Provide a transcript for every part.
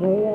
Yeah.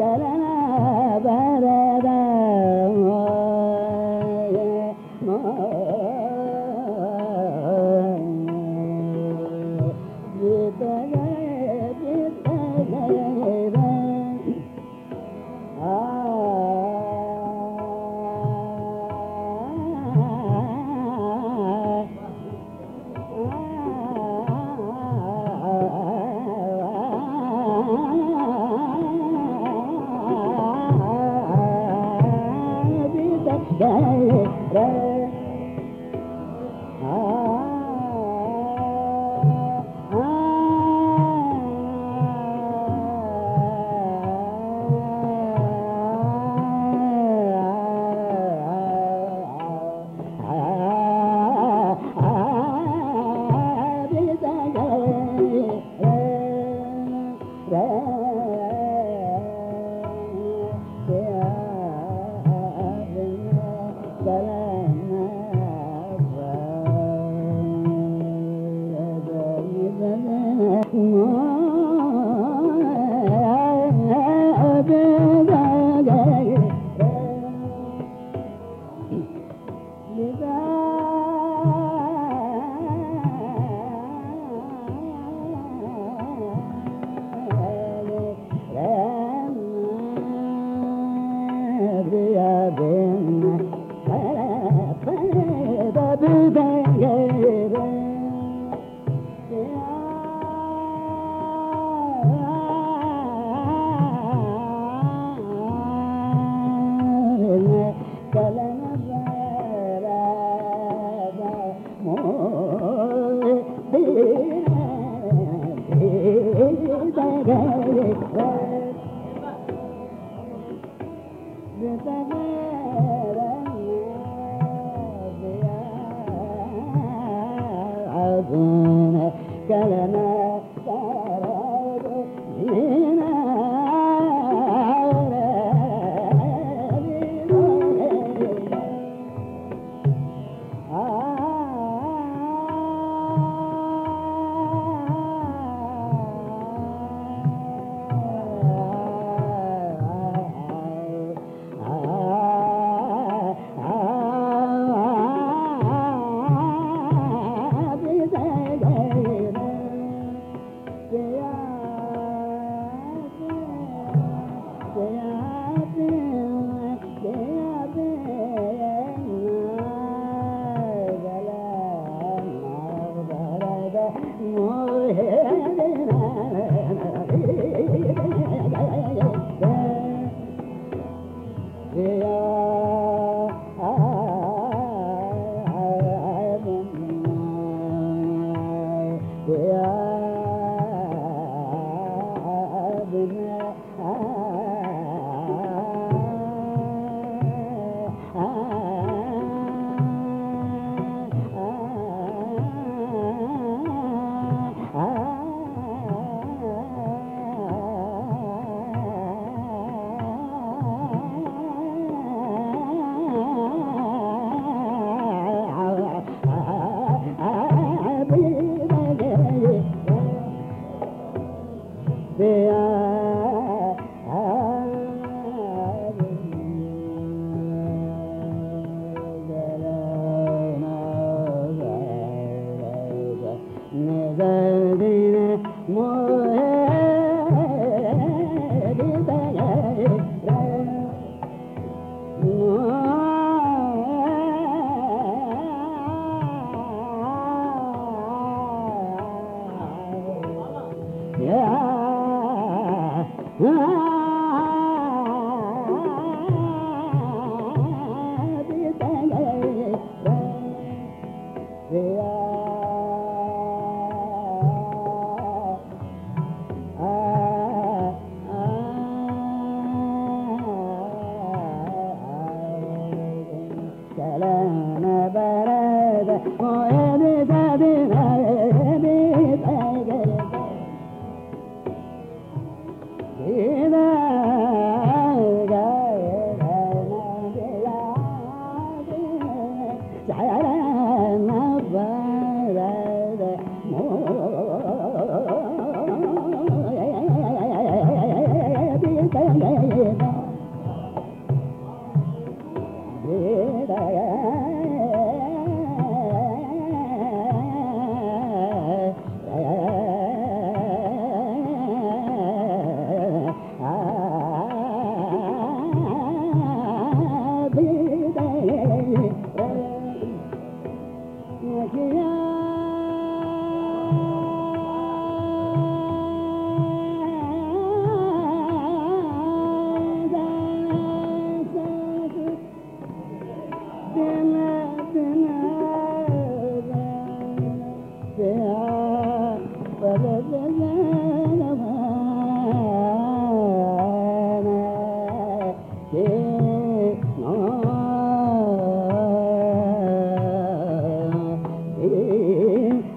ಶರಣ Hare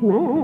में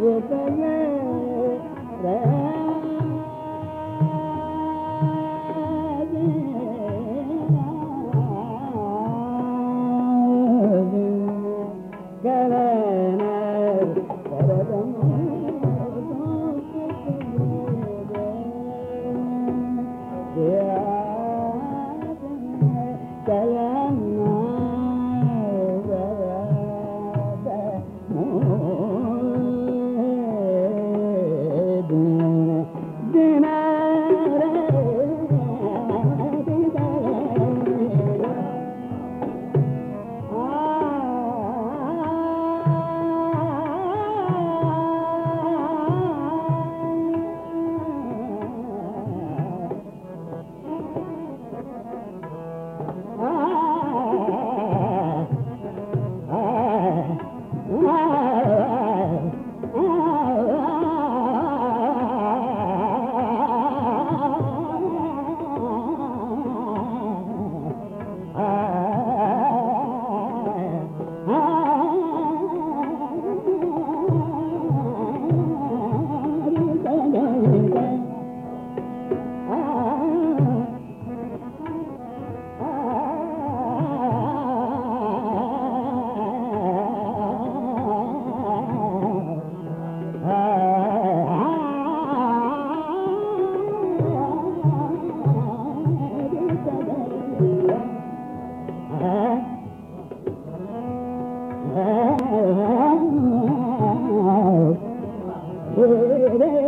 गोपन गए